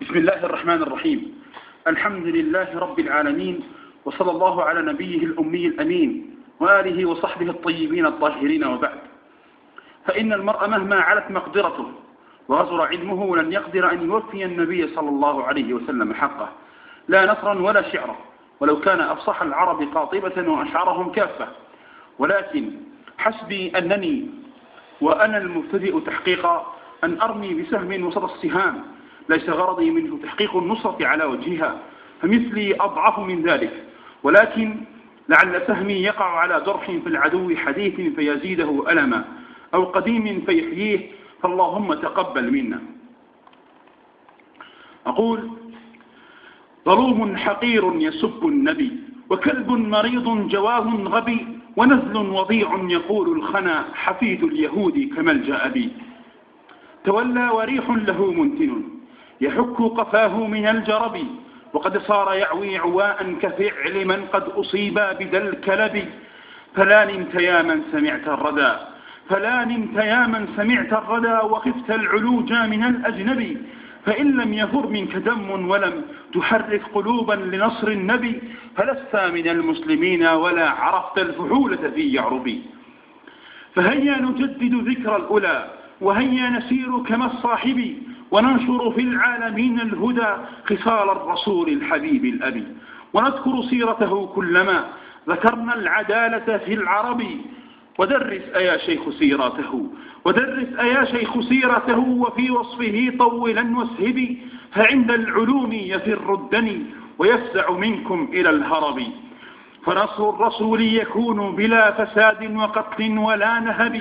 بسم الله الرحمن الرحيم. الحمد لله رب العالمين وصلى الله على نبيه الأمي الأمين وآله وصحبه الطيبين الطاهرين وبعد. فإن المرء مهما علت مقدرته وغزر علمه لن يقدر أن يوفي النبي صلى الله عليه وسلم حقه. لا نصرا ولا شعرا ولو كان أفصح العرب قاطبة وأشعرهم كافة. ولكن حسبي أنني وأنا المبتدئ تحقيقا أن أرمي بسهم وسط السهام ليس غرضي منه تحقيق النصرة على وجهها فمثلي أضعف من ذلك. ولكن لعل سهمي يقع على جرح في العدو حديث فيزيده ألما أو قديم فيحييه فاللهم تقبل منا. أقول ظلوم حقير يسب النبي وكلب مريض جواه غبي ونزل وضيع يقول الخنا حفيد اليهود كملجأ بي تولى وريح له منتن يحك قفاه من الجرب وقد صار يعوي عواء كفعل من قد أصيب بذا الكلب. فلا نمت يا من سمعت الردى فلا نمت يا من سمعت الردى وخفت العلوج من الأجنبي. فإن لم يفر منك دم ولم تحرك قلوبا لنصر النبي فلست من المسلمين ولا عرفت الفحولة في يعربي. فهيا نجدد ذكر الأولى وهيا نسير كما الصاحب وننشر في العالمين الهدى خصال الرسول الحبيب الأبي. ونذكر سيرته كلما ذكرنا العدالة في العرب. ودرس أيا شيخ سيرته. ودرس أيا شيخ سيرته وفي وصفه طولا واسهبي. فعند العلوم يفر الدني ويفزع منكم إلى الهرب. فنصر الرسول يكون بلا فساد وقتل ولا نهب.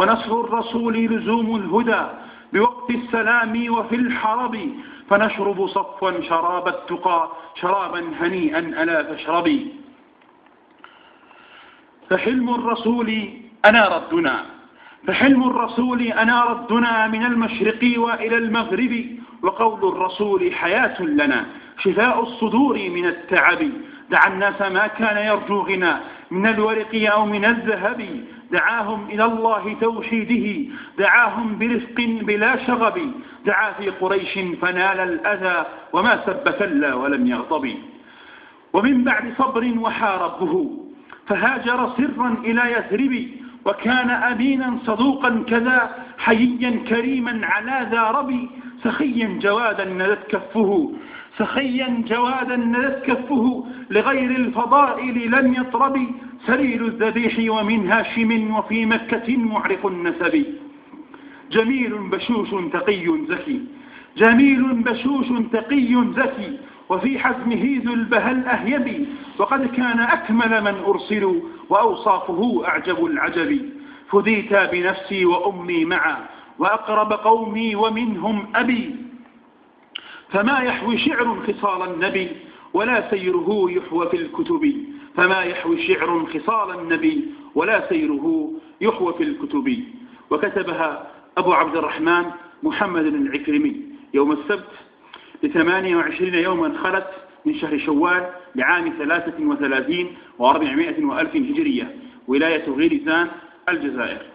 ونصر الرسول لزوم الهدى بوقت السلام وفي الحرب. فنشرب صفوا شراب التقى شرابا هنيئا ألا فاشربي فحلم الرسول أنار الدنا فحلم الرسول أنار الدنا من المشرق وإلى المغرب. وقول الرسول حياة لنا شفاء الصدور من التعب. دعا الناس ما كان يرجو غنى من الورق أو من الذهب. دعاهم إلى الله توحيده دعاهم برفق بلا شغب. دعا في قريش فنال الأذى وما سب كلا ولم يغضب. ومن بعد صبر وحاربه فهاجر سرا إلى يثرب وكان أمينا صدوقا كذا حييا كريما على ذا ربي سخيا جوادا ندت كفه. سخيا جوادا ندت كفه لغير الفضائل لم يطرب سليل الذبيح ومن هاشم وفي مكة معرق النسب. جميل بشوش تقي زكي. جميل بشوش تقي زكي. وفي حزمه ذو البهى الأهيب وقد كان أكمل من أرسلوا وأوصافه أعجب العجب. فديت بنفسي وأمي معا. وأقرب قومي ومنهم أبي. فما يحوي شعر خصال النبي ولا سيره يحوى في الكتب. فما يحوي شعر خصال النبي ولا سيره يحوى في الكتب. وكتبها أبو عبد الرحمن محمد العكرمي. يوم السبت لثمانية وعشرين يوما خلت من شهر شوال لعام ثلاثة وثلاثين وأربعمائة وألف هجرية. ولاية غيرزان الجزائر.